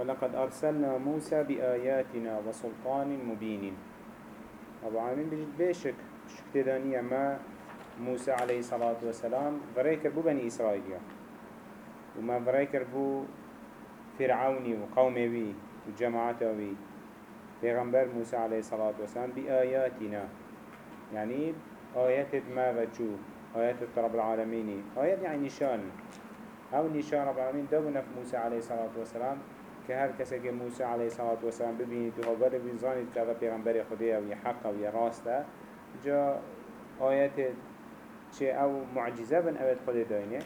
ولقد أرسلنا موسى بآياتنا وسلطان مبين. رب العالمين بجد بيشك شك تدانية ما موسى عليه الصلاة والسلام فريكر بو بني إسرائيل. وما فريكر بو فرعوني وقومي وي وجماعته وي پیغمبر موسى عليه الصلاة والسلام بآياتنا. يعني آيات ما بچو آيات رب العالمين. آيات يعني نشان. أو نشان رب العالمين دو موسى عليه الصلاة والسلام که هر کسی که موسی علیه الصلاة والسلام ببینید و هاگر بینزانید که پیغمبر خدایه و حق و راسته جا آیت چه أو معجزه بن اوید خود داینه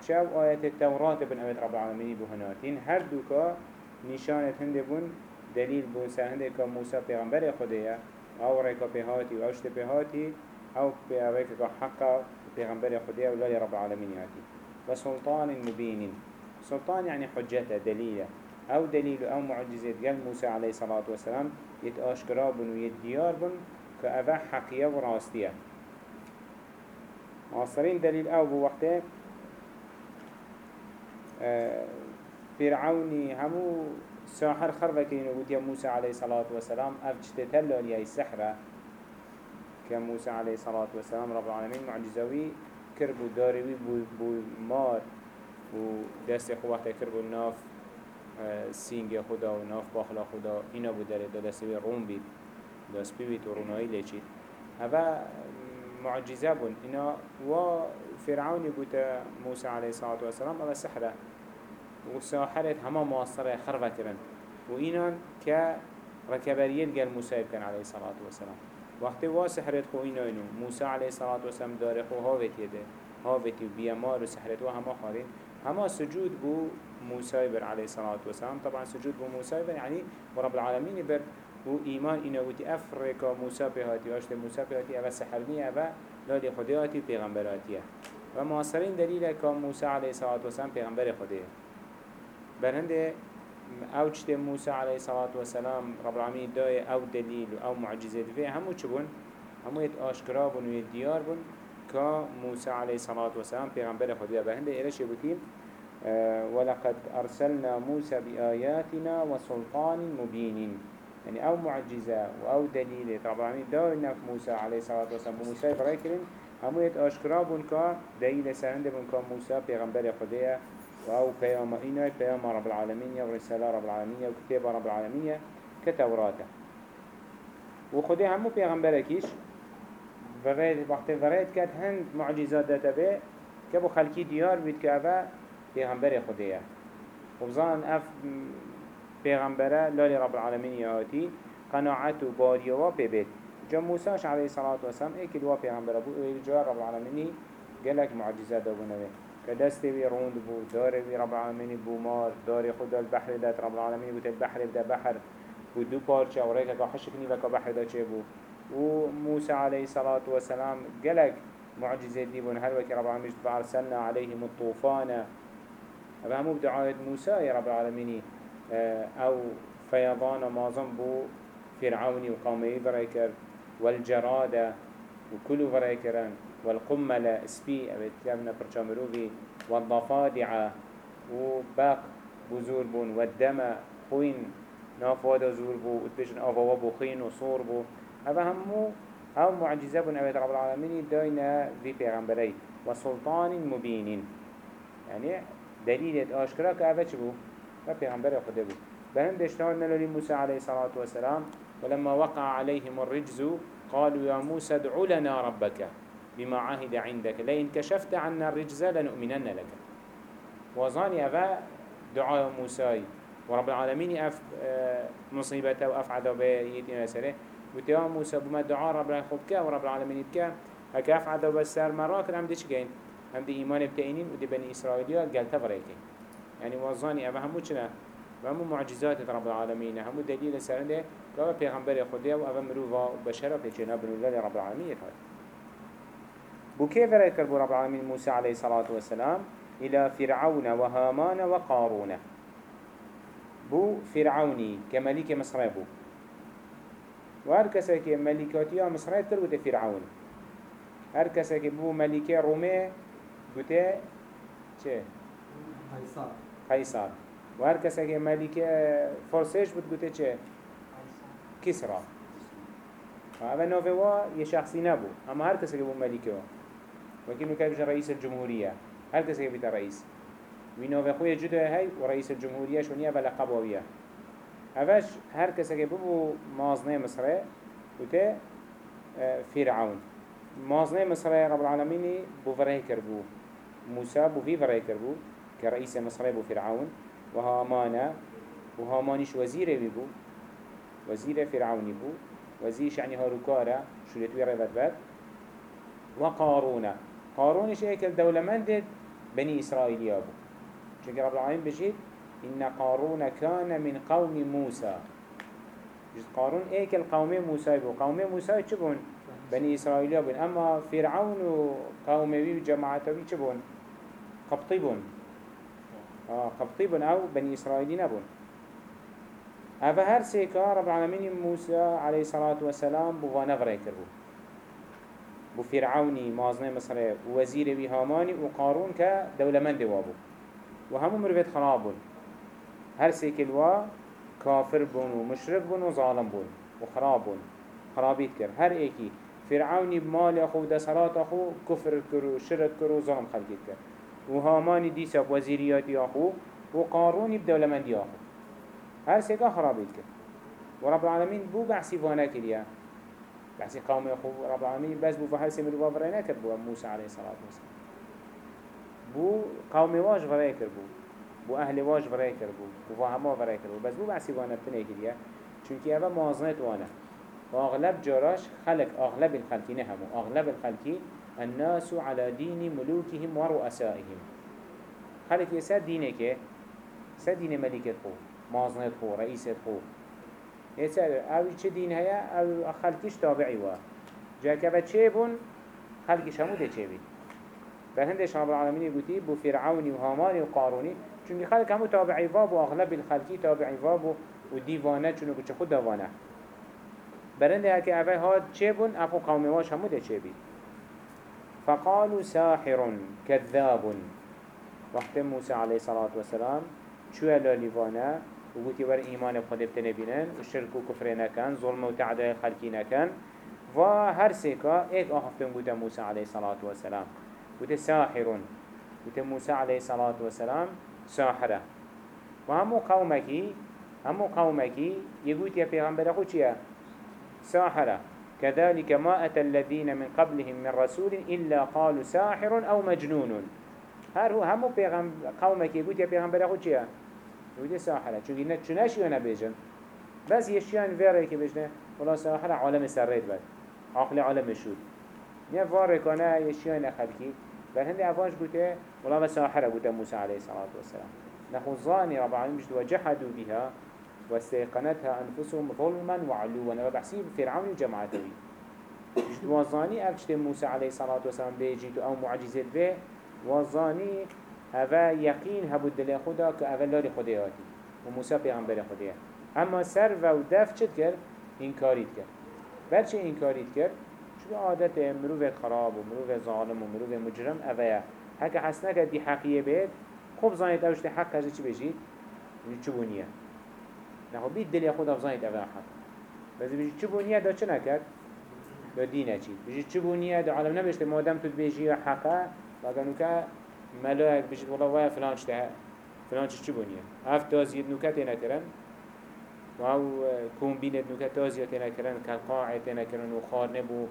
چه أو آیت تورات بن اوید رب العالمینی بهناتین هر دوکا نشانت هنده بون دلیل بون سر هنده که موسی پیغمبر خدایه أو ریکا پیهاتی و اوشت پیهاتی أو پیغمبر حق پیغمبر خدایه و لالی رب العالمینی هاتی و سلطان مبین. سلطان يعني حجته دليله أو دليل أو معجزات قال موسى عليه الصلاة والسلام يتأشكرا بن ويديار بن كأفا حقية وراستية معصرين دليل أو بوقته آه فرعوني همو ساحر خربة كينو قلت يا موسى عليه الصلاة والسلام أفجتتل لي السحرة كموسى عليه الصلاة والسلام رب العالمين معجزوي كربو داريوي بو, بو مار و دست خواه كربو ناف سینگ خدا و ناف باخلا خدا اینا بود داره دا دستوی روم بید. دست بید و رونایی لیچید هوا معجزه بون اینا و فرعونی بود موسی علیه الصلاة والسلام. اما سحره و ساحرت همه معاصره خربه کرن و اینا که ركبريت قال موسى كان عليه الصلاة والسلام. وقت واسحرت خو إنه إنه موسى عليه الصلاة والسلام داره خو هاوت يده هاوت وبيامار وسحرت وهما خارين هما سجود بو موسى بر عليه الصلاة والسلام. طبعا سجود بو موسى بر يعني ورب العالمين بر و إيمان إنه وتي أفريقا موسى بهاتي واشت موسى بهاتي أبا سحرني أبا لالي خدياتي پیغمبراتيه ومعاصرين دليل كان موسى عليه الصلاة والسلام پیغمبر خديه برهنده اوجت موسى عليه الصلاة والسلام رب العالمين داي أو دليل أو معجزات فيه همو چبون همو يت آشكرا بون ويت ديار بون كا موسى عليه الصلاة والسلام پیغمبر خديه برهنده إيرش يبوتين آه، ولقد أرسلنا موسى بآياتنا وسلطان مبين. يعني أو معجزة أو دليل. طبعا دائما موسى عليه الصلاة والسلام موسى فريكرين همو يت أشكرا بنكا دليل سرند بنكا موسى پیغمبر خديه أو قيام إنا قيام رب العالمين ورسالة رب العالمين وكتاب رب العالمين كتوراته وخديه همو پیغمبركيش فريد وقت فريد كات هند معجزات داتا كبو خلقي ديار بيت كأفا پیغمبر خدایه و بزان اف پیغمبره لالی رب العالمین یاتی قناعت و باری و پی بید جا موسیش علیه الصلاة والسلام ایکی دوا پیغمبره بو ایل جا رب العالمینی گلک معجزه دابونه که دستی وی روند بو دار وی رب العالمینی بو مار دار خود البحر دات رب العالمینی بو البحر بدا بحر بو. دو پارچه و ریکا که حشکنی وکا بحر دا چه بو. و موسى عليه الصلاة والسلام قالك معجزة ديبون هل وكي رب العالمين فأرسلنا عليهم الطوفان هذا همو بدعاية موسى يا رب العالمين آه، أو فيضان مازن بو فرعوني وقومي فريكر والجرادة وكل فريكران والقملة سبي أبيت كامنا برشامروفي والضفادع وباق بزور بون والدم خوين نافوادا زور بو وتبجن أفوا بو خين وصور بو. هذا همو أو معجزة بون رب العالمين داينا في پیغمبري وسلطان مبين يعني دليل آشكرا كأفا چبو فبيغمبر خده بو بهم دشتان نلولي موسى عليه الصلاة والسلام ولما وقع عليهم الرجز قالوا يا موسى ادع لنا ربك بما عهد عندك لئن كشفت عنا الرجز لنؤمنن لك وظاني أفا دعاء موسى ورب العالمين أف آه، مصيبته وأف عذابه يتنا سره. وتيا موسى بما دعاء رب العالمين خبك ورب العالمين بك هكا أف عذاب السر مراك هم ديش هم دي إيمان بتأينين ودي بني إسرائيلية قال تفريكي يعني وظاني أبا همو چنا؟ وهمو معجزات رب العالمين همو دليل سرنده كوا پیغمبر خدا و أبا مروفا وبشرة پیچنا بنولال رب العالمين هاي بو كيف رأيك رب العالمين موسى عليه الصلاة والسلام إلى فرعون وهامان وقارون بو فرعوني كملك مصر بو. وهر كسا ملكاتيا مصر تربط فرعون. هر كسا بو ملكي رومي بوته چه؟ قيصر قيصر و هر کسی که ملیک فارسیش بود گوته چه؟ کسرا. و اوه نوه وا یه شخصی نبود. اما هر کسی که بود ملیکه وكي نكاي بجا رئيس الجمهورية هل كسي بيتا رئيس وينو خويا جدا هاي ورئيس الجمهورية شونيا بلا قبوية هفاش هر كسي ببو مازنه مصر وتا آه، فرعون. مازنه مصر رب العالمين بو فريه كربو موسى بو في فريه كربو كرئيس مصر بو فرعون وهامانا وهامانيش وزيره بو وزير فرعوني بو وزير يعني هاروكارا شو لتوي ريبت بات وقارون. قارونش ايكل دولمند بني إسرائيل يابو چونك رب العالمين بجيت. إن قارون كان من قوم موسى. جد قارون ايكل قوم موسى يبو قوم موسى چبون بني إسرائيل يابون أما فرعون وقومه وجماعته چبون قبطيبون. آه قبطيبون أو بني إسرائيل نبون. هذا هر سيكا رب العالمين موسى عليه الصلاة والسلام بغانا فريكر بو بو فرعوني مازنه مصر وزير بي هاماني وقارون كدولمند وابو وهمو مروفت خراب بون هر سيكل وا كافر بون ومشرك بون وظالم بون وخراب بون. خرابيت كر هر ايكي فرعوني بمال اخو ودسرات اخو كفر كرو شرك كرو ظلم خلقيت كر وهاماني ديسا بوزيرياتي آخو وقاروني بدولمندي آخو. هر سيكا خرابيت كر ورب العالمين بو بحسي فانا كريا بحثي قوم يخو رب العالمين بس بو فهل سيمر وفرنا كربو موسى عليه الصلاة والسلام بو قوم واج فرأي كربو بو. أهل واج فرأي كربو بو. فهما فرأي كربو بس بو بحثي وأنا بتنه كريا چونكي هذا موازنات وأنا وأغلب جراش خلق أغلب الخلقين همو. أغلب الخلقين الناس على دين ملوكهم ورؤسائهم. خلق يسا دينك سا دين ملكة خو موازنات خو رئيسة خو. يسأل أو چه دين هيا أو خلقش تابعي وا جا كفا چه بون؟ خلقش همو ده چه بي فهندش رب العالمين يقولي بو فرعوني وهاماني وقاروني چونك خلق همو تابعي واب واغلب الخلقي تابعي واب وديوانه چونو بچه خود دوانه. برنده هكي اوه هاد چه بون؟ افو قومي واش همو ده چه بي فقالوا ساحر كذاب. وقت موسى عليه الصلاة والسلام شو هلا ليوانا وقوتي ور إيمان بخد بتنبينن وشرك وكفر نكن ظلم وتعداء خلقي نكن و هر سيكا ايك آخفتن قوتا موسى عليه الصلاة والسلام. قوتا ساحر قوتا موسى عليه الصلاة والسلام ساحرة وهمو قومكي همو قومكي يقول يا پیغمبر خو چيا ساحرة كذلك ما أتى الذين من قبلهم من رسول إلا قالوا ساحر أو مجنون. هر هو همو قومك يقول يا پیغمبر خو چيا ودي ساحرة. چونكي نه چونش يونا بيجن بس يشيان فيره كي بيجنه ولا ساحرة عالم سريت بد عقل عالم شود. نه فاره كانه يشيان خلقي بل هندي افاش قوته ولا ساحرة قوته موسى عليه الصلاة والسلام. نحو ظاني رب العالمين مجد وجحدوا بها واستيقنتها أنفسهم ظلما وعلوا. وبحسيب فرعون جماعته. مجد وظاني أفشت موسى عليه الصلاة والسلام بيجيتو أو معجزات به. وظاني هوا يقين هبود دل خدا که اول لاری خدا هاتی و موسی پیغمبر خدا اما سر و دف چد کرد؟ انکارید کرد. برچه انکارید کرد؟ چون عادت مروف خراب و مروف ظالم و مروف مجرم اوه. هکه حسنه کرد دی حقیه بید خوب زانید اوشت حق کجه چی بجید؟ چه بونیه؟ نخو خب، بید دلی خود افزانید اوه حد بزی بجی چی بونیه؟ دا چه نکرد؟ دا دینه چی؟ بجی چی بونیه؟ دا عالم نبشته مادم تو بیجی حقه وگنو نوکه ملاک بجی والا وای فلان ده. فلان چی بونیه؟ هفت تازید نوکت نکرن و او کمبینت نوکت تازیت نکرن کالقاعت نکرن و خارنه بو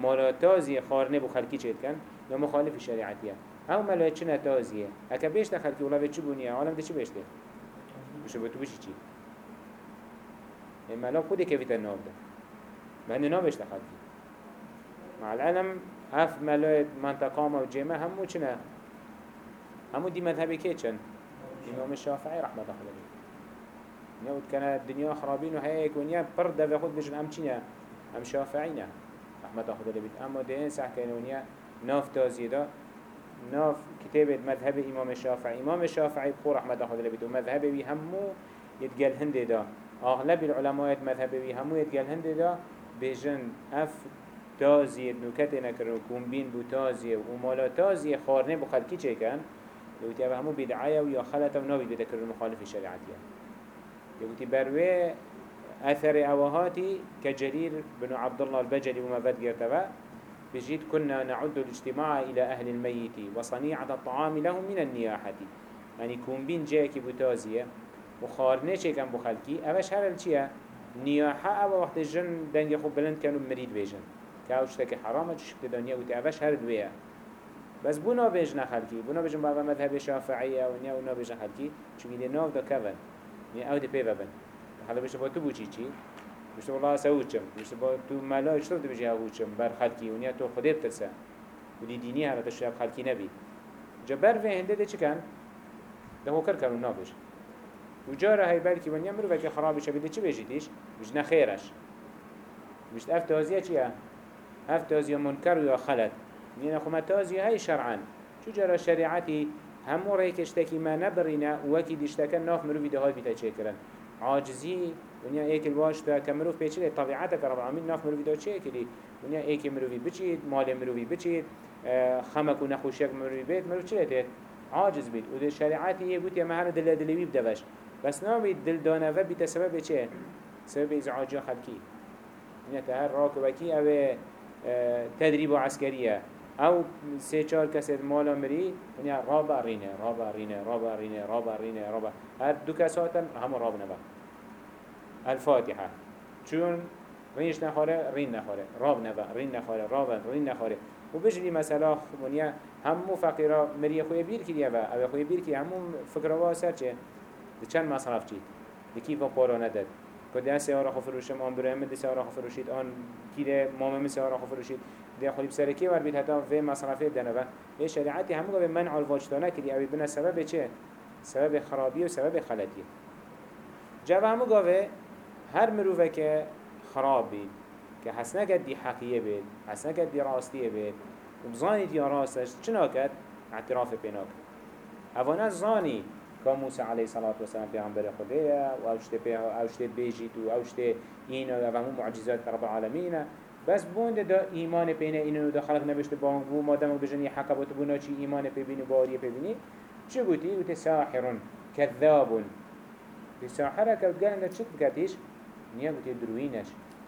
مالا تازی خارنه بو خلکی چید کن؟ یا مخالف شریعتیه. او ملاک چه نتازیه اکه بیشت خلکی ولا به چی بونیه؟ عالم ده چی بیشته بشه به تو بشی چی؟ ملا خود كيفيت النوب ده؟ ما هنه نابشت خلقي مع العلم هف ما وجيمة همو چنه؟ همو دي مذهبي كي چن؟ إمام الشافعي رحمة الله عليه. نيود كان الدنيا خرابين وهيك ونيا برد في خود بجن أم چينا أم شافعينا رحمة الله عليه أما دين سح كان ونيا ناف تازيدا ناف كتابة مذهب إمام الشافعي. إمام الشافعي بخو رحمة الله عليه ومذهبه بي همو يتقال هندي دا اغلب العلماء مذهبه بي همو يتقال هندي دا بجن اف تازيه نوكت نكر وكومبين بو تازيه ومالا تازيه خارنه بخلقي چه كان يقولي أبا همو بدعاية ويا خلطة ونابي بذكر المخالف الشريعتية يقولي بروي أثر أوهاتي كجرير بن عبد الله البجلي وما فد قرتبا بجيت كنا نعد الاجتماع إلى أهل الميت وصنيعة الطعام لهم من النياحة يعني كون بين جاكي بوتازية وخارنه چه كان بخلقي اوش هر الچيه نياحة أو وقت الجن دنگ خوب بلند كانوا مريد بيجن كاوش تك حرامه چشك دنيا وتي اوش هر دوية بس بونا بيجنا خلقي بونا بيجن بابا مذهب شافعية ونيا ونا بيجن خلقي چونكي دي ناف دا كفن يعني أو دي بيبا بن حالا بيشت با تو بو چي چي بيشت والله سوچم بيشت با تو ملا اشتر دي بيجي هاوچم بر خلقي ونيا تو خده بترسه ودي ديني هلا تشرب خلقي نبي جبر في هنده چه كان ده هو كر كانوا وجاره هاي بلكي ونيا مروفا كي خرابي شبيده چه بيجيتيش بيجنا خيرش بيجت أف تازيه چيه أف تازيه منكر ويا خلط نينا خما تازيه هاي شرعا. شو جرى شريعتي همو ريكشتكي ما نبرنا وكي ديشتكن ناف مروفي ده هاي بيتا چه عاجزي ونیا ایک الواش تا کمروف پیچیده طبیعت رب العالمین ناف مروی دا چه کلی ونیا ایک مروی بچید مال مروی بچید خمک و نخوشیک مروی بیت مروف چه تید عاجز بید و ده شریعتی یه بود یا مهر دل دلوی بدوش بس ناوی دل دانوه بیت سبب چه؟ سبب ازعاج خلقی. ونیا تهر راکبکی أو آه، تدریب عسکریه. أو سه چهار کسی مالا مری ونیا رابع رینه رابع رینه رابع رینه رابع رینه رابع هر دو کساتن همه راب نبا. الفاتحه. چون رینش نخوره رین نخوره راب نبا رین نخوره راب رین نخوره و بجلی مثلا ونیا همو فقیرا مری خوی بیر کریه و أو خوی بیر کریه همو فکروا سر چه؟ ده چند مصرف چید ده کیف پارا ندد که ده سیاره خو فروشم آن برای ده سیاره خو فروشید آن کیره مامم سیاره خو فروشید ده خلیب سرکی ور بید حتی و مصرفه دنه و یه شریعتی همو به منع الواجدانه کری اوی بنا سبب چه؟ سبب خرابی و سبب خلطی. جوه همو گاوه هر مروفه که خراب بید که حسنه کد دی حقیه بید حسنه کد دی راستیه بید و بزانید یا راستش چنا کد؟ اعتراف پینا کد اوانه زانی که موسی علیه صلاة و سلام پیغمبر خوده و اوشته, پیغ... اوشته بیجید و اوشته این و همون معجزات رب العالمین بس بوند دا ایمان پینه اینو دا خلق نبشته بانگو مادم بجنی حقا بوت بونا چی ایمان پیبینی و باوری پیبینی چه گوتی؟ گوتی ساحرون کذابون. دی ساحره که گلنده چت بکتیش؟ نیا گوتی دروینش.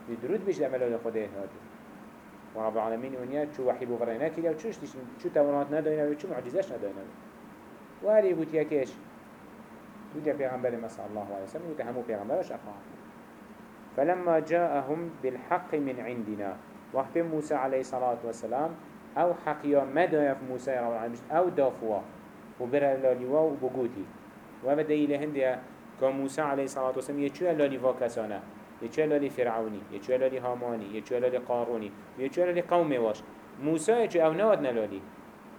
دی درود بیش دملال خوده هاتی و رب العالمین ونیا چو وحی بغرینه کلی و چوش چو تورات نداینه و چو معجزش نداینه. و هری گوتی یکیش ودي پیغمبر صلى الله عليه وسلم ودي همو پیغمبرش أخوان فلما جاءهم بالحق من عندنا وقت موسى عليه الصلاة والسلام أو حقيا مدى يف موسى رب العالمين أو دافوا وبرا لاليوا وبقوتي وهذا دليل هندية كان موسى عليه الصلاة والسلام يتشوى لاليوا كسانا يتشوى لالي فرعوني يتشوى لالي هاماني يتشوى لالي قاروني يتشوى لالي قومي واش. موسى يتشوى أو نودنا لالي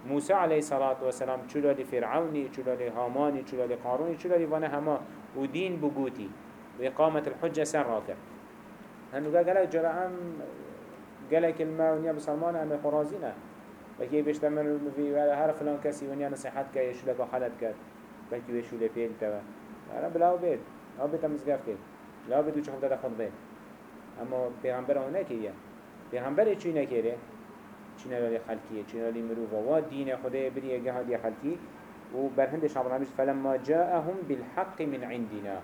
موسى عليه الصلاة والسلام چولا لفرعوني چولا لهاماني چولا لقاروني چولا لوانا هما ودين بقوتي وإقامة الحجة سر راكر هنو قال قالك جرعام قالك الماء ونيا بسلمان أمي خرازينا وكي بيشتمل في هر فلان كسي ونيا نصيحات كي يشو لك وحالت كد بلكي ويشو لفيل تبا أنا بلاو بيت أو بيت مزقف كد لا بيت خبتا خد بيت أما پیغمبر هونه كيه پیغمبر چی نکره چنا لالی خلقیه چنا لالی مروفا و دین خدا بری جهادی خلقی و برهندش عبر العالمين فلما جاءهم بالحق من عندنا.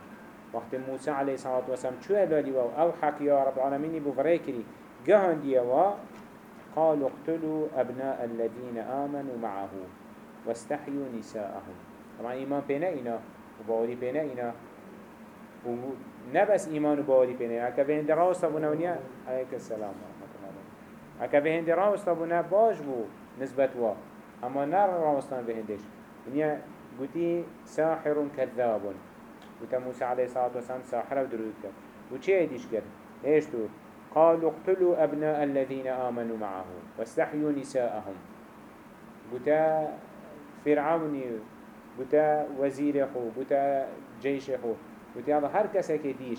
وقت موسى عليه الصلاة والسلام شو لالی و أو حق يا رب العالمين بفريكري جهادي و قالوا اقتلوا أبناء الذين آمنوا معه واستحيوا نساءهم. طبعا إيمان بينا إنا وباوري بينا إنا ونبس إيمان وباوري بينا هكذا بين دراوسة بنونيا عليك السلام. اکا به هندی راوستا بو نه باش بو نسبت وا. اما نر راوستان به هندش ونیا گوتی ساحر کذاب. گوتا موسی علیه الصلاة والسلام ساحر و درود کرد. و چه ایدیش کرد؟ إيش تو؟ قالوا اقتلوا أبناء الذين آمنوا معه واستحيوا نساءهم. بتا فرعوني بتا وزير خو بتا جيش خو. بتا هر کسی که دیش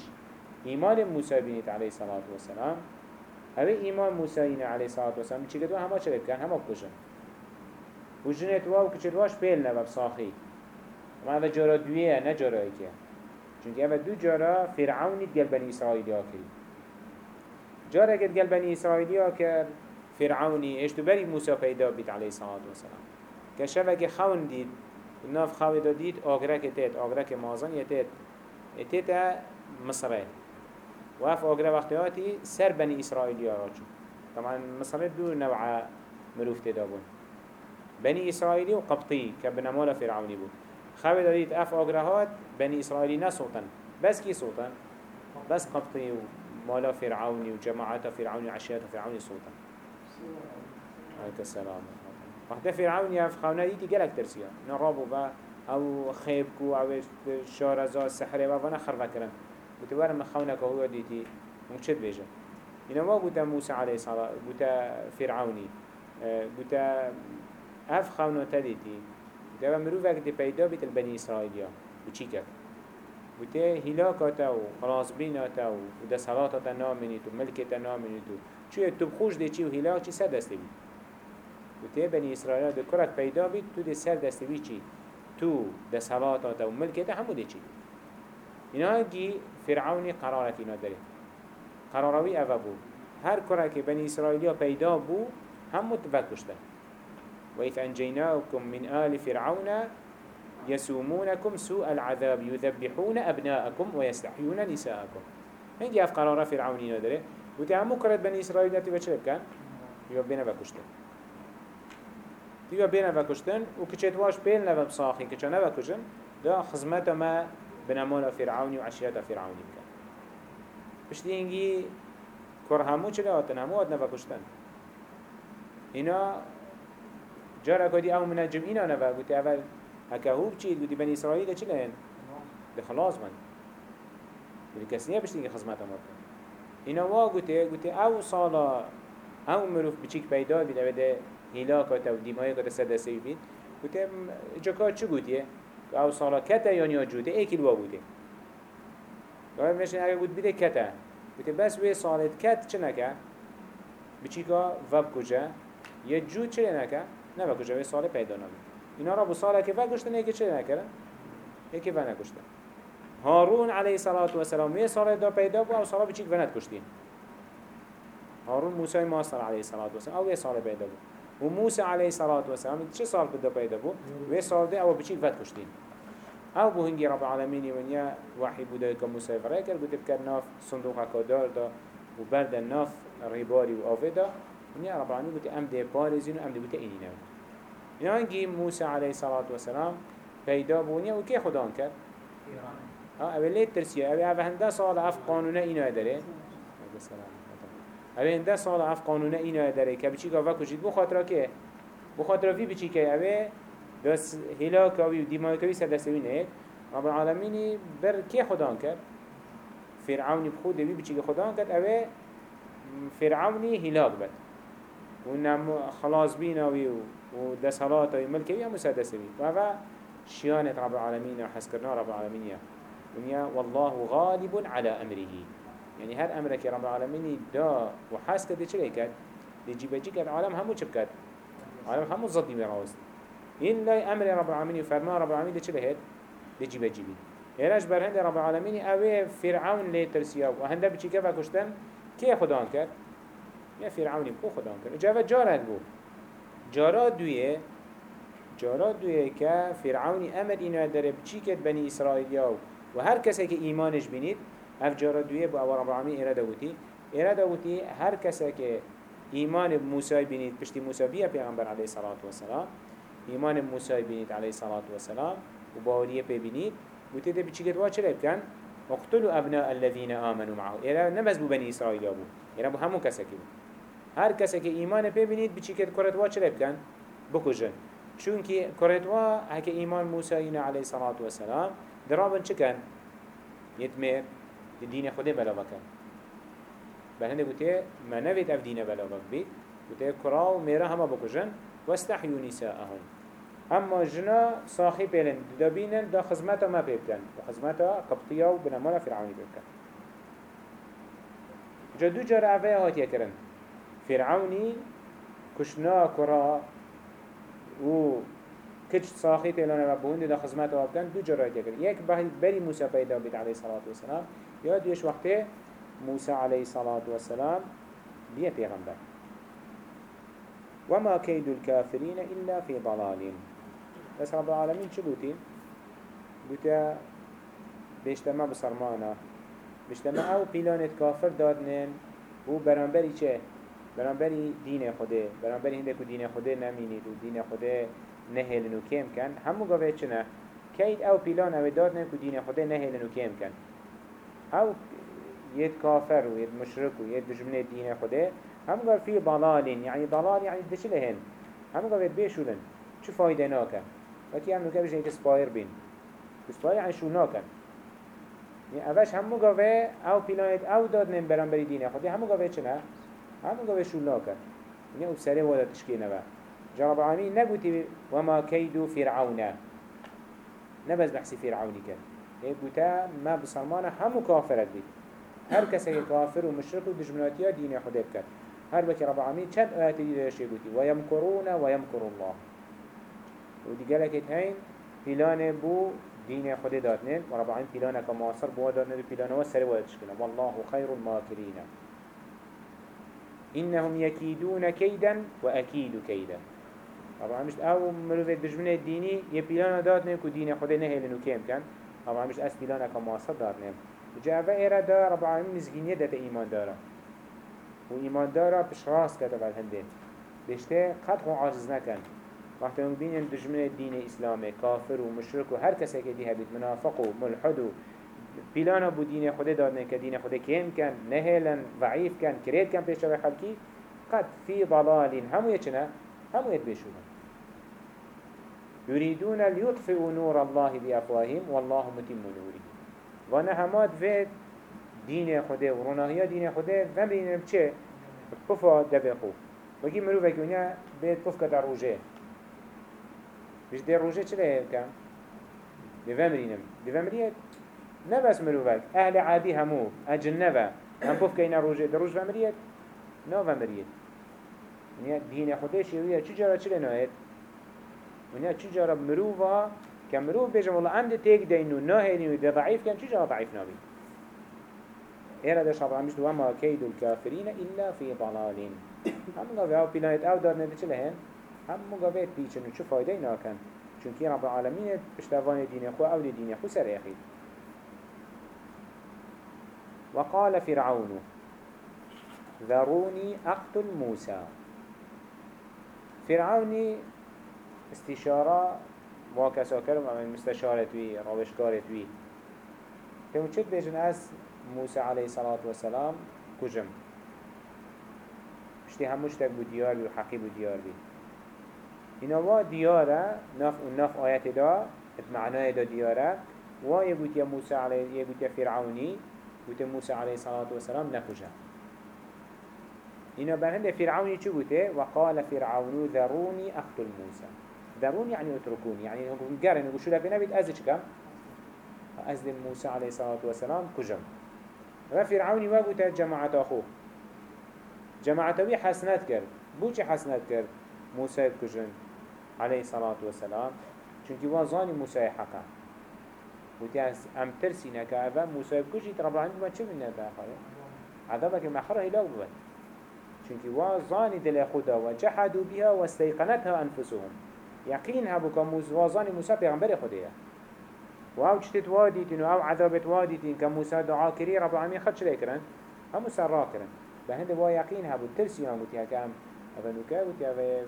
ایمان موسی بینید علیه الصلاة والسلام هر ایمان موسی علیه صلوات و سلام چی تو همه چرا کردن همه کشن وجنت واو کچرواش پیل نبب صاخی اما اوه جارا دویه نه جارایی که چونکه اوه دو جارا فرعونی دگل بنی اسرائیلی ها کرد جارا که دگل بنی اسرائیلی ها کرد فرعونی اش تو بری موسی پیدا بیت علی صلوات و سلام که شبه که خون دید ناف خواه دادید آگره که تید آگره که مازن یه تید تید مصره و اف آگره وقتی سر بني إسرائيل راجو طبعا مصر دو نوع مروف تدابون بني إسرائيلي وقبطي كبنمال فرعوني بود خاوي داريت أف آگرهات بني إسرائيلي نصوتا بس كي صوتا بس قبطي ومالا فرعوني وجماعات فرعوني وعشيات فرعوني صوتا عليك السلام وقت فرعون يف خونه ديتي جلك ترسيا. نرابو با أو خيبكو أو شارزا سحره وأنا کرن بتوار مخونه که هو ديتي مكشد بيجا إنه ما قلت موسى عليه الصلاة قلت فرعوني قلت اف خونه تديتي قلت مروفك دي پیدا بيت البني إسرائيليا بچيكك قلت هلاكاتا و خلاصبيناتا و دسالاتاتا نامنيت و ملكتا نامنيت و چوه تبخوش دي چي و هلاك چي سر دسته بيت و تی بنی اسرائیل ده کرک پیدا بید تو ده سر دستی بی چی؟ تو صلات و ملکت همو ده چی؟ اینا گی فرعونی قرارت اینا داره. قراروی اوه بو هر کرک بنی اسرائیل پیدا بو همو تفکشتن وإذ أنجيناكم من آل فرعون يسومونكم سوء العذاب يذبحون أبناءكم ويستحيون نساءكم هنجي أف قرار فرعوني ندره وتعمو كرت بني إسرائيل نتي بچلب كان يوبينا بكشتن تيجا بينا بكشتن وكشت واش بين لبا بصاخي كشا نبا كشن دا خزمتا ما بنمولا فرعوني وعشيرتا فرعوني بكا. بشتي هنگي كرهمو چلا هاتن همو هات نبا كشتن هنا جارا كدي أو منجم اينا نبا قلت اول هكا هو بچيد قلت بني اسرائيل چلا هن ده خلاص من. قلت كسنية بشتي هنگي خزمتا ما هنا وا قلت قلت أو صالا أو مروف بچيك پیدا بيده بده هلاکات و دیمایی که سر دسته بید گوته جاکا چه گوتیه؟ که او سالا کتا یا نیا جوته ایکی بوده. گوه میشن اگه گوت بیده کتا گوته بس وی سالت کت چه نکه؟ بچی که؟ وب کجا؟ یه جود چه نکه؟ نه وب کجا وی سال پیدا نبید اینا را بو ساله که وب کشتن یکی چه نکرن؟ یکی و نکشتن هارون علیه صلاة و سلام وی سال دا پیدا بو او سال بچی که ونت کشتین هارون موسی ماستر علیه صلاة و سلام او سال پیدا بود. و موسى عليه الصلاة والسلام چه سال بده پیدا بو و سال ده او بچی فت کشتین أو بو هنگی رب العالمین ونیا وحی بوده که موسى فرای کرد بوده بکر ناف صندوق کدار دا و برد ناف ریباری و آوه دا ونیا رب العالمین بوده ام ده پارزین و ام ده بوده اینی نو اینا هنگی موسى عليه الصلاة والسلام پیدا بونیا و که خدا کرد ها اولی ترسیه اولی اوه هنده سال اف قانونه اینا داره سلام اوه ده سال اف قانونه اینو داره که بچی گاوا کشید بو خاطر که بو خاطر وی بچی که اوه دست هلاکاوی و دیمایکاوی سر دستوی نه. رب العالمینی بر کی خدا کرد؟ فرعونی بخود وی بچی که خدا کرد اوه فرعونی هلاک بد. و نم خلاص بیناوی و دست حالاتوی ملکوی هم مسدسوی و اوه شیانت رب العالمین و حس کرنا رب العالمین ونیا والله غالب على امره. يعني هر أمرك رب العالمين دا وحاس كده چه كد دي جيبه جي كد عالم همو چه كد عالم همو ضدي مراوست إن لا أمر رب العالمين وفرما رب العالمين دي چه هد دي جيبه جيبه إيراج برهند رب العالمين أوي فرعون لي ترسيا وهنده بچي كفا كشتن كي خدان كد يا فرعوني بو خدان كد جاوه جارت بو. جارا دوية جارا دوية که فرعوني أمر إنه داره بچي كد بني إسرائيل و هر کسی که ایمانش بینید اف جارا دویه با رب العالمین ایراده وتی. ایراده وتی هر کسی که ایمان موسی بینید پشتی موسی بیه پیغمبر علیه صلاة و سلام ایمان موسی بینید علیه صلاة و سلام و باوریه پی بینید. وتی ده بچی گد واچه بکن اقتلوا ابناء الذين آمنوا معه. ایرا نبز بو بنی اسرائیل بو ایرا بو کسی که هر کسی که ایمان پی بینید بچی گد کرد واچه بکن بکجن چون که کرد وا هک ایمان موسی علیه صلاة و سلام درابن چکن يتمر دين خده بلا بکن بل هنده بوده ما نوید اف دين بلا کرا و میره همه بکجن واستحيو نساءهم اما جنا صاحي بيلن دابينن دا خزمتا ما بيبكن وخزمتا قبطية و بنمالا فرعوني بيبكن جدو جار اوه هات يكرن فرعوني كشنا كرا و كتش صاحي بيلن و بهند دا خزمتا وابكن دو جار هات يكرن يك بري موسى بيت عليه الصلاة والسلام يا ديش وقته موسى عليه الصلاة والسلام بيه پیغمبر. وما كيد الكافرين إلا في ضلال. بس رب العالمين شو بوتي بوتي بيشتما بسرمانا بيشتما او بيلانت كافر دادنين و برانبري چه؟ برانبري دين خوده. برانبري هنده كو دين خوده نمينيد و دين خوده نهلن و كيم كان همو قوه چنه كيد او بيلان او دادنين كو دين خوده نهلن و كيم كان او يد كافر و يد مشرك و يد دجمنه دين خوده. هم قال في ضلال يعني ضلال يعني دشلهن هم قال بيشولن شو فايدة ناكن وكي هم نكبش هيك سباير بين سباير يعني شو ناكن يعني اوش همو قوه أو بلانت أو دادن برانبری دینه. خودی همو قوه چنه؟ همو قوه شو ناكن يعني ابسره وادا تشكينا با جرب العالمين نقوتي وما كيدو فرعون. نبز بحسي فرعوني كان يقوتا ما بسلمان همو كافرت بيت هر کسی کافر و مشرک و دجمناتیا دین خدا بکرد هر وقت رب العالمين چند آيات قلتي ويمكرون ويمكر الله. ودي قالك هين بلان بو دين خدا داتنين ورب العالمين بلانه كماصر بو داتنين بلانه وسر وتشكنا والله خير الماكرين إنهم يكيدون كيدا وأكيد كيدا طبعا مش آو مروف الدجمنة الديني يبيلانا داتنين كو دين خدا نهي لنو كيم كان طبعا مش أس بلانا كماصر داتنين جاء إيرا دا رب العالمين نزغينية دات إيمان دارا. و ایمان دارا پش راست کده بل هنده. بشته قد خو عاجز نکن. وقتی اون بینن دجمن دین اسلام کافر و مشرک و هر کسی که دیه بید منافق و ملحد و پیلانا بو دین خود دادن که دین خود کم کن نهلن ضعیف کن کرید کن پیش به خلکی قد في ضلال همو چنه همو يت بيشوفن يريدون ليطفئوا نور الله بأفواههم والله متم نوره ونهمات فيت دين خدا و روناهیا دین خدا و بینیم چه؟ پفا دبه خو وگی مرو وگونیا دی روژه چه له کم دوام رینم دوام ریت نه بس مرو وگ أهل عادی همو اجنبه هم پف کینا روژه در روژ ومریت نه ومریت ونیا دین خدا شویه چی جرا چه نهایت ونیا چی جرا مرو و که مرو بیجم والله عند تیک دینو نه هینو ضعیف کن چی جرا ضعیف نبی هنا ده شاب عمش وما كيد الكافرين إلا في ضلال هم قوي أو بنايت أو دار چه لهن هم قوي بيچن و چه فايده ناكن چونكي رب العالمين بشتوان دين خو أو دين خو سر أخي وقال فرعون ذروني أقتل موسى فرعوني استشارة واكسا كرم من مستشارة وي روشكارة وي كمو چد بيجن از موسى عليه الصلاة والسلام كجم اشتي هموش تك بو ديار بي وحقي بو ديار بي هنا وا ديارة نف ونف آيات دا معناه دا ديارة وا يقول يا موسى عليه يقول يا فرعوني يقول موسى عليه الصلاة والسلام نكجم هنا بهند فرعوني شو قلت وقال فرعون ذروني أقتل موسى ذروني يعني اتركوني يعني نقول قارن نقول شو لبنا بيت أزج كم أزل موسى عليه الصلاة والسلام كجم و فرعونی و گوته جماعت آخو جماعتوی حسنت کرد. بو چه حسنت کرد؟ موسی کجن؟ علیه صلاة و سلام چونکی وازانی موسی حقا وتی از ام ترسی نکه اوه موسی کجید رب العالمین ما چه من نده آخره عذابه که مخره هلاو بود. چونکی وازانی دل خدا و جحدو بها و استيقنتها انفسهم. یقین هبو که وازانی موسی پیغمبر خوده واو چتت واديتين واو عذابت واديتين كموسى دعا كري رب العالمين خدش ليكرن همو سر راكرن بهند وا يقين هبو ترسي هم قلت هذا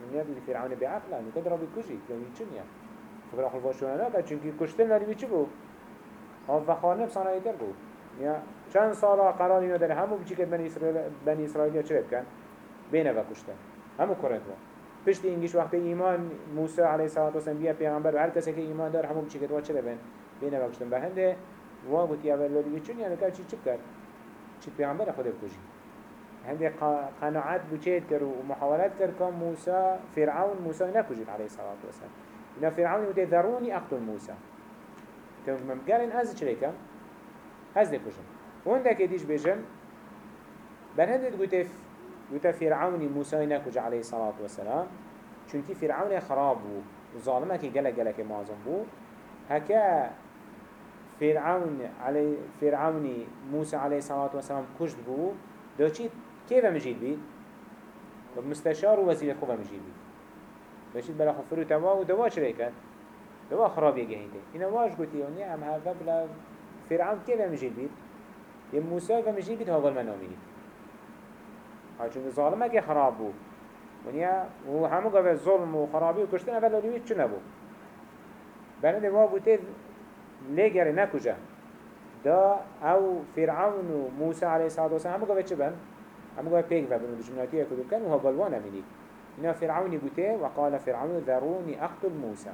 دنیا بی فرعون بی عقل هنی کد را که کشی یا خبر آخر باشونه نکد چونکی کشتن نری بیچو چی بو؟ آن وخانه بسانه بو. یا چند سالا قرار اینا در همو بچی که بنی اسرائیل بنی اسرائیل چه بکن؟ بینه و کشتن. همو کرد بو پشت اینگیش وقتی ایمان موسی علیه صلوات و سلام بیا پیغمبر و هر کسی که ایمان دار همو بچی که تو چه بن بینه و کشتن. به هنده و بودی اول لولی چون نیا که چی چی کرد چی پیغمبر خود بکشی. هنده قناعت بچید کرد و محاولت کرد که موسی فرعون موسی نکشید علیه السلام و سلام اینا فرعون بوده ذرونی اقتل موسی که ممگرین از چه کم از نکشم و هنده که دیش بجن بر هنده گوته وتا فرعوني موسى نكوج عليه الصلاة والسلام چونكي فرعون خراب بو ظالمه كي جلق جلق معظم بو هكا فرعون علي فرعوني موسى عليه الصلاة والسلام كشت بو دو چي كيف مجيد بي مستشار وزير خوبه مجيد بي بشید بلا خفرو توا و دوا چرا کرد دوا خرابی گهیده اینا واش گوتی اونی ام هفه بلا فرعون که بمجید بید یه موسی و مجید بید هاگل من آمینید چون ظالمه که خراب بود ونیا و همو قبل ظلم و خرابی و کشتن اول اولیویت چه نبود بنده وا بوده لگره نکجه دا أو فرعون و موسى عليه الصلاة والسلام همو قبل چه بن؟ همو قبل پیگ و بنو دجمناتی اکدو کن و ها قلوان امینی اینا فرعون بوده وقال فرعون ذروني أقتل موسى.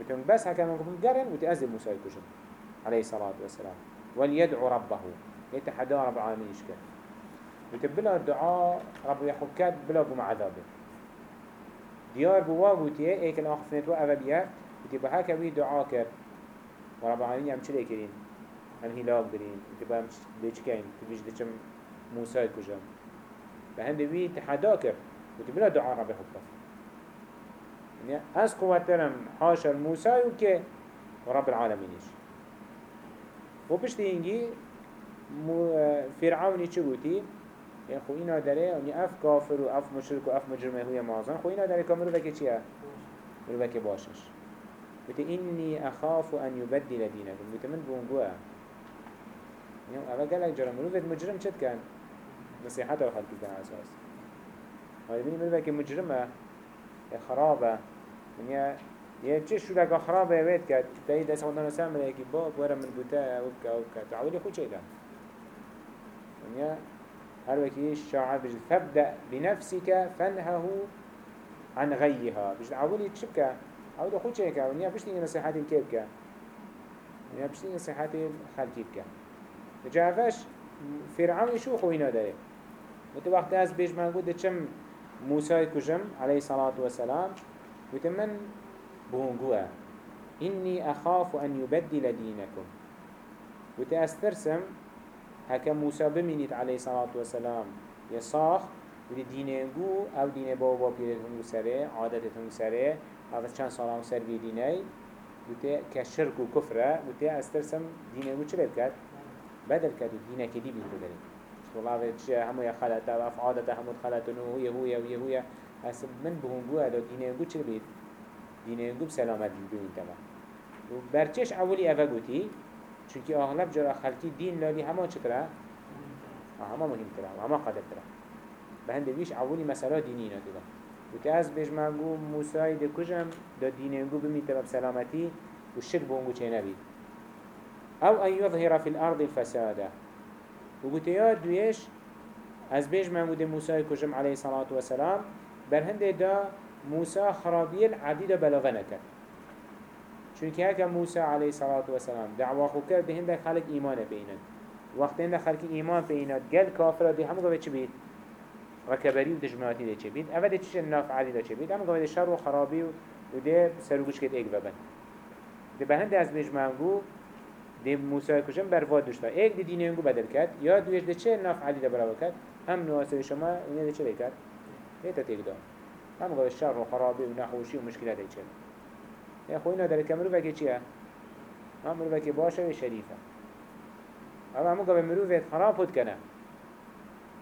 بتون بس هكا من قبل قرن وتأذي موسى يكشن عليه الصلاة والسلام. وليدعو ربه. يتحدى رب العالمين يشكر. وتبلا الدعاء رب يحكات بلا بم عذابه. ديار بوا قوتيه إيك الاخفنت وأبا بيا وتبا هكا وي دعاء كر. ورب العالمين يم چلي كرين هم هلاك برين وتبا هم ليش كين تبيش دچم موسى يكشن بهند وي تحدى كر وتبلا دعاء رب يحكات يعني از قوترم حاشا الموسى وكي رب العالمينش وبشتي ينجي فرعوني چه قوتي يعني خو اینا داره يعني اف كافر و اف مشرك و اف مجرمه هو مازن خو اینا داره كامرو بكي چيه مرو بكي باشش. بتي إني أخاف أن يبدل دينكم بتي من بونقوه يعني أبا قال لك جرى مرو مجرم چد كان نصيحة الخلق كان أساس. هاي بني مرو بكي مجرمة؟ خرابة. يعني یه چه شو لك خرابة ويت كات تاي دس ودنا سامر يكي باب ورا من بوتا وبكا وبكا. تعودي خو چيدا يعني هر وكي الشاعر بجد. فابدأ بنفسك فانهه عن غيها. بجد. عولي تشبكا عودي خو چيكا يعني بشتي نصيحات الكيبكا يعني بشتي نصيحات الخلقيبكا جافش فرعون شو خوينا داري وقت وقت از بيج من قد چم موسى كجم عليه الصلاة والسلام وتمن بهنجوا إني أخاف أن يبدل دينكم. وتأسترسم هكا موسى بمنيت عليه الصلاة والسلام يصاخ ودي دينينجو أو دين بابا بيرتهم سره عادتهم سره أو چند سالهم سر بي ديني. وتي كشرك وكفرة وتي أسترسم دينينجو چلي بكت بدل كد دينك دي بيتو داري والله همو يخلطه وف عادته همو خلطنه هو هو هو هو هست من بهنگو ادا دینه گو چه بید؟ دینه گو بسلامت بید تمام و برچش اولی اوه گوتی چونکه اغلب جرا خلقی دین لالی همه چطره؟ همه مهم تره همه قدر تره به هنده بیش اولی مسئله دینی اینا و که از بیش منگو موسای ده کجم دا دینه گو بمید تبا بسلامتی و شک بهنگو چه نبید أو ان يظهر في الأرض الفساده وقت يا دويش از بيج محمود موسى كجم عليه الصلاة والسلام برهنده دا موسى خرابية العديدة بلغنك چونك هكا موسى عليه الصلاة والسلام دعوة خوكا بهندك خلق إيمان بينن وقت هندك خلق إيمان بينن قل كافرة دي هم قوة چبيت ركبري و دجمعاتي دي چبيت أفده چش النافعالي دي بید، هم قوة شر و خرابي و دي سروقش كت ايق ببن دي هنده از بيج محمود دی موسی کشم بر واد دشتا. ایک دی دینه اونگو بدل کرد. یا دویش دچه ناف علی دی براو کرد هم نواسه شما اینه دچه چه کرد؟ ایتا تیک دا هم گوه شر و خرابی و نحوشی و مشکلات دی چه. ای خوی نادر کمرو بکی چیه؟ هم مرو بکی باشه و شریفه. اما هم گوه مرو بید خراب بود کنه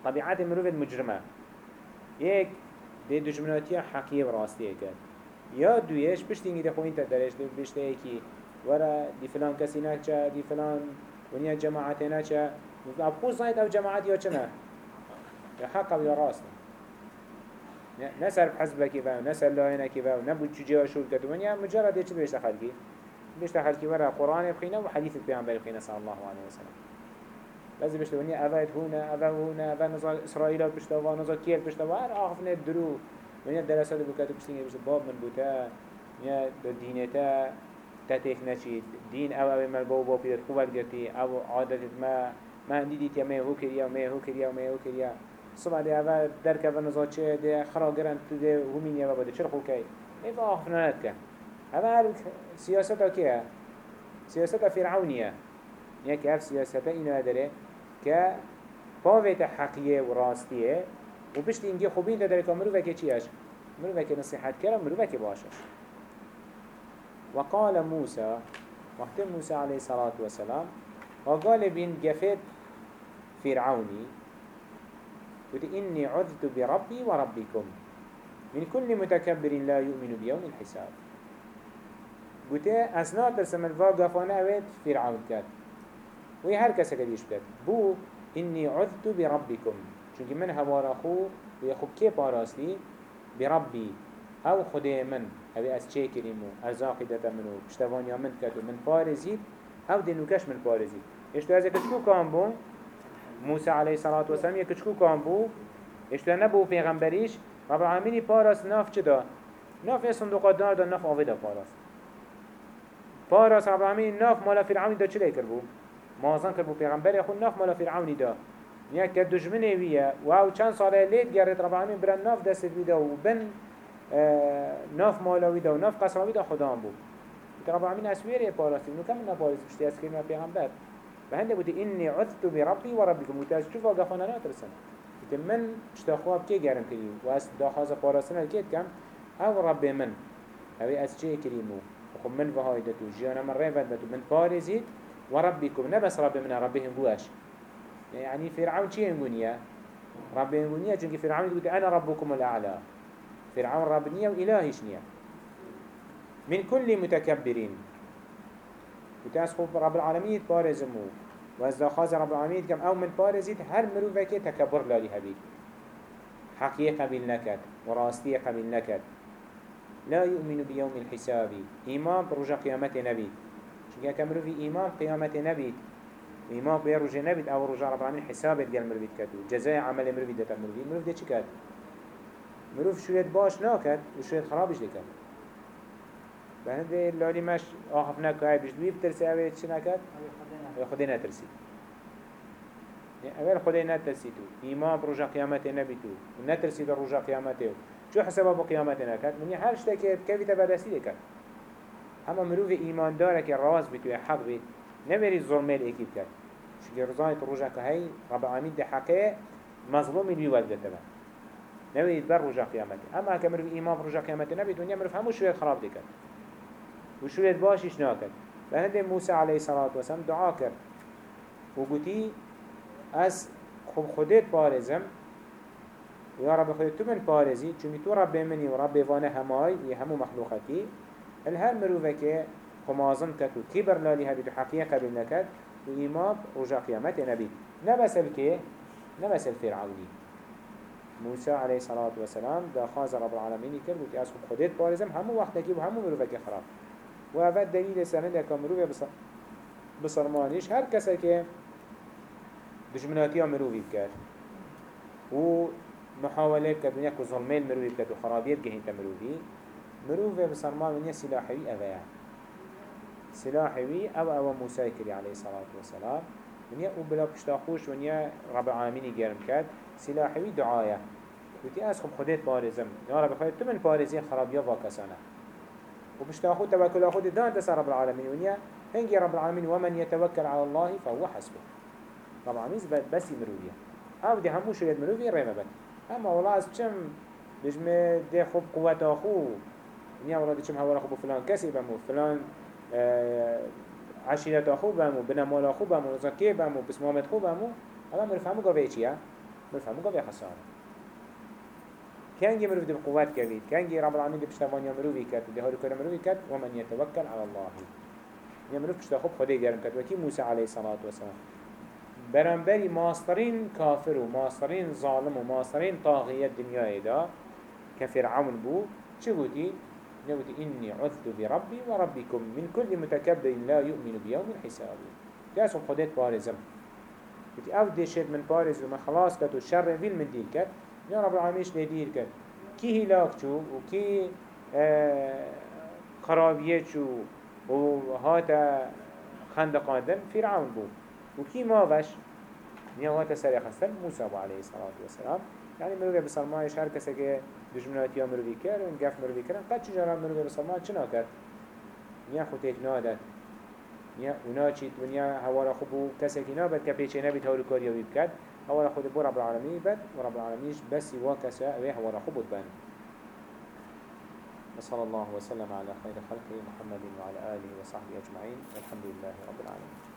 طبیعت مرو بید مجرمه. یک دی دجمناتی حقیه و راستیه کرد. یا دویش پشتینگی دی خوی انتا دو بشته یکی ورا دي فلان كسي ناچا دي فلان ونيا جماعتي ناچا ابخو زايد أو جماعت يا چنا يا حق أو يا راست نسر حزب كيفا نسر لاينا كيفا ونبو تجيه شول كتوانيا مجرد يتش بيشت خلقي بيشت خلقي ورا قرآن بخينا وحديث البيعنبر بخينا صلى الله عليه وسلم. لازم بيشت ونيا أفاد هنا أفا هنا أفا نظر إسرائيل بشتوا نظر كيل بشتوا هر آخفنا الدرو ونيا دراسات بكاتب بشتيني بشت باب من بوتا ونيا دينتا تاتيك نشيد دين او او مربو بو بيدت خوبت قرتي او عادت ما ما نديدت يا ما هو كريا وما هو كريا وما هو كريا صبح دي او در اول نزاد چه دي خرا گرن تو دي همين يا بابا دي چرا خوكي ايف آخفنا اول سياستا كيه سياستا فرعونية يك اف سياستا اینو داره که پاویت حقیه و راستیه و پشت اینکه خوبی داره که مروفه که چیش؟ مروفه که نصیحت کرم مروفه که باشش وقال موسى وقت موسى عليه الصلاة والسلام وقال بين جفت فرعوني قلت إني عذت بربي وربكم. من كل متكبر لا يؤمن بيوم الحساب. قلت أسنا ترسم الفاقة فانا أويت فرعون كات وي هر كسا قديش بكات بو إني عذت بربكم. چونك من هوار أخو ويخو كي باراستي بربي أو خده من أو أس چه كريمو أرزاقي دتا منو پشتوانيا من كتو من پارزيد أو دنوكش من پارزيد اشتو هزا كشكو كان بو؟ موسى عليه الصلاة والسلام يكشكو كان بو؟ اشتو نبو پیغمبريش رب العالمين پاراس ناف چه دا؟ ناف يا صندوقات دار دا ناف آوه دا پاراس. پاراس رب العالمين ناف مالا فرعون دا چلي كربو؟ مازن كربو پیغمبر خود ناف مالا فرعون دا. نیا که دشمنه ویه و أو چند ساله لید گرد رب العالمین برن ناف دست ویده و بن ناف مالا ویده و ناف قصر ویده خدا هم بود رب العالمین اسویره پاراستی نو کم نپارستی بشتی از کلمه پیغمبر. و هنده بودی اینی عذت بربی و ربکم. و تاز چوفا گفانا ناترسن بودی من چتا خواب که گرم کری و از داخاز پاراستن الکید کم أو رب من. اوی از چه کریمو خب من وهايدتو جيانا من ريفدتو من بارزيد وربكم نبس رب من ربهم بواش يعني فرعون چه ينقونيا رب ينقونيا چونك فرعون يقول أنا ربكم الأعلى فرعون وإلهش نيا من كل متكبرين. وتأسخف رب العالمين بارزمو وازدا خاز رب العالمين كم أو من بارزيت هر مروفك تكبر لالي هبيك. حقيقة بالنكد وراستية بالنكد لا يؤمن بيوم الحساب. إيمان برجع قيامة نبي. شكا كمرو في إيمان قيامة نبي. إيمان بيا رجع نبي أو رجع رب العالمين حساب قال مرو كتو جزاء عمل مرو دتا مرو مرو ده چي كد مرو شوية باش ناكد وشوية خرابش دكد بهنده لالي مش آخف نكو هاي بجدوي بترسي اوه چي نكد اوه خده نترسي اول خده نترسي تو. إيمان برجع قيامة نبي تو. ونترسي در رجع قيامته شو حسابه بقيامته نكد من هر شتك كيف تبرسي دكد اما مروف ایمان داره که راز بید و حق بید نبری ظلمه کرد. شکر رضایت روژه که هی رب العالمین ده حقه مظلومی بیود گتبه نبید بر روژه قیامتی أما که مروف ایمان روژه قیامتی نبید دنیا مروف همو شوید خراب دکد و شوید باشیش ناکد و هنده موسی علیه صلاة و سلام دعا کرد. و از خوب خودت پارزم. یا رب خودت تو من پارزی چونی تو رب منی و رب وانه همای یه همو مخلوقاتی. الهر مروفك خمازن كت وكبر لالي هبيت حقيقة بالنكت وإمام رجع قيامت نبي نبس الكي نبس الفرعوني موسى عليه الصلاة والسلام دا خاز رب العالمين كر قلت أسكب خديت بارزم. همو وقتك وهمو مروفك خراب. وهذا دليل سنة كمروفة بص بصرمانيش هر كسا كي دجمناتيا مروفي بكر و محاولات كدنيا كظلمين مروفي بكر وخرابيات جهين تمروفي مروفه بسرمان ونيا سلاحوي أبايا سلاحوي أو أو موسى كري عليه الصلاة والسلام ونيا وبلا بشتاقوش ونيا رب العالمين جرم كاد سلاحوي دعايا وتي أسخب خديت بارزم. يا رب خديت تمن بارزين خراب يفا كسانا وبشتاقو توكل أخذ دان تسا رب العالمين ونيا هنجي رب العالمين ومن يتوكل على الله فهو حسبه. رب العالمين بس مروفيا أو دي همو شريد مروفيا ريما بك أما والله از چم بجمه دي خوب قوة أخو. نیا ولاد چم هوا خوب فلان کسی بمو. فلان عشیرت خوب بمو بنمال خوب بمو زکی بمو بسمامت خوب بمو الان مرفهمو گاوه چیه؟ مرفهمو گاوه خساره كانجي مروف دي بقوات كبير كانجي رب العالمين دي بشتفان يمروفي كات دي هارو كرم مروفي كات ومن يتوكل على الله. يمروف بشتخوب خده جرم كات وكي موسى عليه الصلاة والسلام. برنبري ماسترين كافر وماسترين ظالم وماسترين طاغية الدنيا دا كفرعون بو چه قوتي؟ نقول إني عذت بربي وربكم من كل متكبر لا يؤمن بيوم الحساب. جاسم خدت بارزم بتي أو ديشت من بارز وما خلاص كت وشر فيل من ديل كت يا رب العالمين ندير كت؟ كي هلاك شو؟ وكي آه خرابية شو؟ وهاتا خندقاندن فرعون بو. وكي ما وش نيا هاتا سري خستن موسى عليه الصلاة والسلام. يعني مروي بسلمان هر کسی که دشمناتی ها مروی کرد و گف مروی کرد. قد چجارا مروی بسلمان؟ چنا کرد نیا خود ایک نادد نیا اونا چید و نیا هوارا خوبو کسی که نابد که پیچه نبید هارو کاری کرد. هوارا خود بو رب العالمین بد و رب العالمینش بسی وا کسی اوه هوارا خوبود بند. وصلى الله وسلم على خير خلقه محمد وعلى آله وصحبه أجمعين والحمد لله رب العالمين